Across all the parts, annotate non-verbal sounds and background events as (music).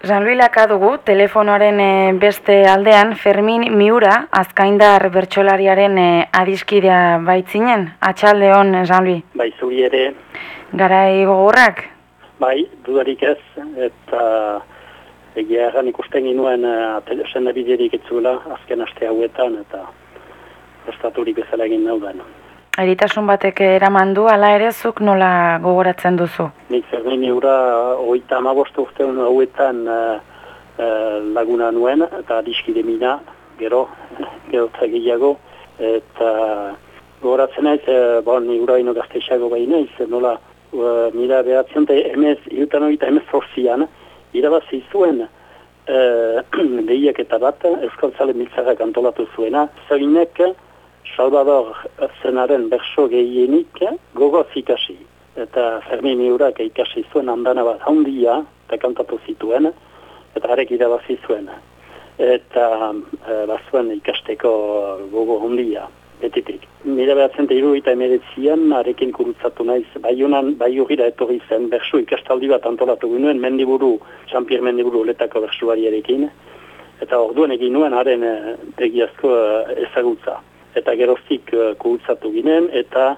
Janluilaka dugu, telefonoaren eh, beste aldean, Fermin Miura, azkaindar bertsolariaren eh, adiskidea baitzinen. Atxalde hon, Janlui. Bai, zuri ere, Gara gogorrak? bai, dudarik ez, eta egia erran ikusten ginuen uh, senda biderik itzula, azken aste hauetan, eta prestaturik bezala egin nauden. Eritasun batek eraman du, ala ere zuk nola gogoratzen duzu? Nik Fermin Miura, oita amabostu urteun hauetan uh, laguna nuen, eta adiskide mina, gero, (laughs) gero eta gehiago, eta gogoratzen naiz, uh, bon, Miura ino gazteixago behin naiz, nola, uh, mila behatzen, eta emez, irutan hori emez zorzian, irabazi zuen (clears throat) uh, lehiak eta bat, Euskal Zale Miltzarrak antolatu zuena, zaginek, Salvador zenaren berso gehienik gogoz ikasi. Eta Fermin Miurak ikasi zuen handana bat handia, eta kantatu zituen, eta harek irabazi zuen. Eta e, bazuen ikasteko gogo handia, betitik. Mira behatzen da iru eta emeretzian, arekin kurutzatu naiz, baiunan, baiurira etorri zen bersu ikastaldi bat antolatu ginuen, mendiburu, Jean-Pierre mendiburu letako bersuari erekin, eta orduan egin nuen haren egiazko ezagutza eta geroztik uh, kuhutzatu ginen, eta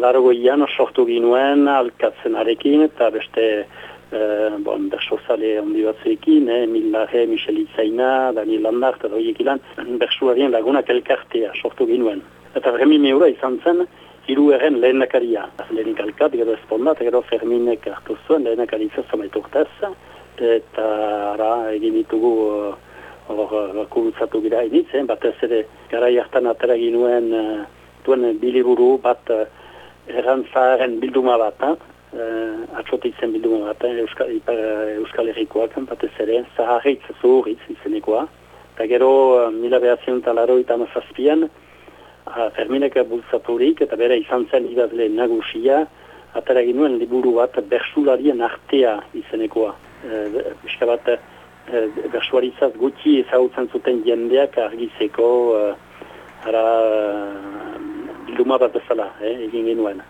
largoian sortu ginuen alkatzenarekin, eta beste uh, bon, bersozale handi batzuekin, eh, Milarre, Michel Itzaina, Daniel Landart, eta horiek ilan, bersuarien lagunak elkartea sortu ginuen. Eta Remi Meura izan zen, hiru erren lehendakaria. Lehenik alkat, gero espondat, gero Ferminek hartu zuen, lehendakaritza zamaiturtez, eta ara, egin ditugu uh, hor kurutzatu gira initzen, bat ez ere gara jartan atera ginuen uh, duen biliburu bat errantzaren bilduma bat, uh, atxotitzen bilduma bat, Euskal, Ipar, Euskal Herrikoak, bat ez ere, zaharritz, zuhurritz izenekoa. Eta gero, mila behatzen eta laro eta mazazpian, Ferminek bultzaturik, eta bere izan zen idazle nagusia, atera ginuen liburu bat bersularien artea izenekoa. Uh, bat, e, bersuaritzaz gutxi ezagutzen zuten jendeak argizeko uh, ara bilduma bat bezala, eh, egin genuen.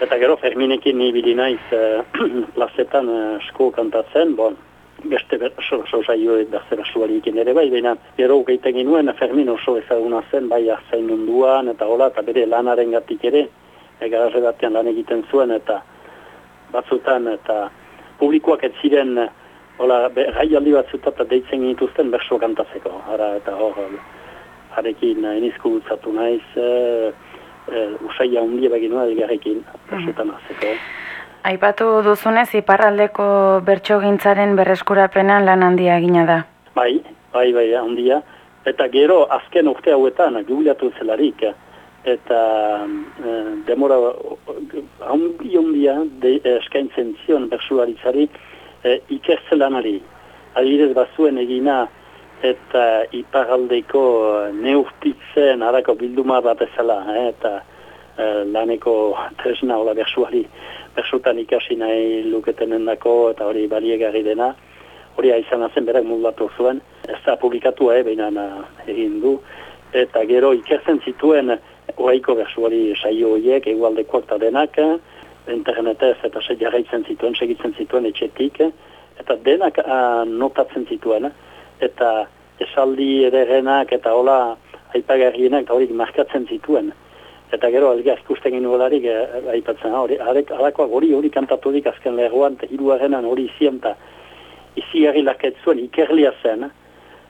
Eta gero Ferminekin nibili naiz uh, (clears throat) plazetan asko kantatzen, bon, beste oso saio berze bersuariekin ere bai, baina gero gaiten genuen Fermin oso ezaguna zen, bai arzain munduan, eta hola, eta bere lanaren gatik ere, egarre batean lan egiten zuen, eta batzutan, eta publikoak ez ziren Hola, gai aldi bat zutat deitzen dituzten berso kantatzeko. Ara, eta hor, harekin enizku gutzatu naiz, e, e, usaila hundia begin nuen egarekin, bersotan azeko. Aipatu duzunez, iparraldeko bertso gintzaren berreskurapenan lan handia egina da. Bai, bai, bai, handia. Eta gero, azken urte hauetan, jubilatu zelarik, eta e, demora handi handia de, eskaintzen zion bersuaritzari, e, ikertzelanari. Adibidez bazuen egina eta iparaldeko neurtitzen harako bilduma bat ezala, eh, eta e, laneko tresna hola bersuari, bersutan ikasi nahi luketenen dako eta hori baliegarri dena, hori izan zen berak muldatu zuen, ez da publikatu eh, behinan egin du, eta gero ikertzen zituen horreiko bersuari saio horiek, egualdekoak denak, internetez eta se jarraitzen zituen, segitzen zituen etxetik, eta denak uh, notatzen zituen, eta esaldi ederenak eta hola aipagarrienak eta horik markatzen zituen. Eta gero, algaz ikusten genu holarik eh, aipatzen, hori, alakoak hori hori kantaturik azken leheruan, eta hiruarenan hori izien, eta izi gari laketzuen ikerlia zen,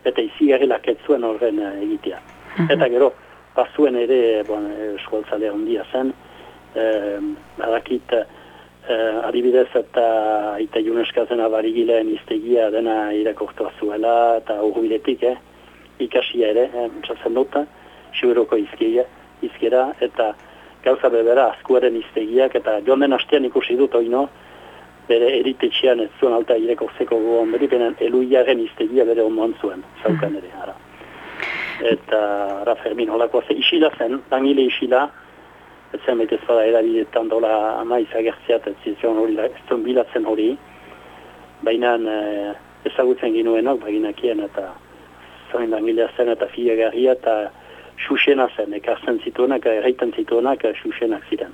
eta izi gari laketzuen horren uh, egitea. Eta gero, pasuen ere, bon, eskualtzale handia zen, eh, badakit eh, adibidez eta eta juneskazen abarigileen iztegia dena irakortua zuela eta urbiletik, eh, ikasia ere, eh, txatzen duta, siberoko izkia, izkera, eta gauza bebera azkuaren iztegiak, eta joan den hastean ikusi dut oino, bere eritetxean ez zuen alta irakortzeko gogon, beri benen eluiaren iztegia bere omoan zuen, zaukan ere, ara. Eta, ara Fermin, holako ze isila zen, langile isila, zen baita ez bada erabiletan dola amaiz agertziat ez zizion hori, ez zuen bilatzen hori, baina e, ezagutzen ginuenok, baginakien eta zain langilea zen eta fiagarria eta xuxena zen, ekartzen zituenak, erraiten zituenak xuxenak ziren.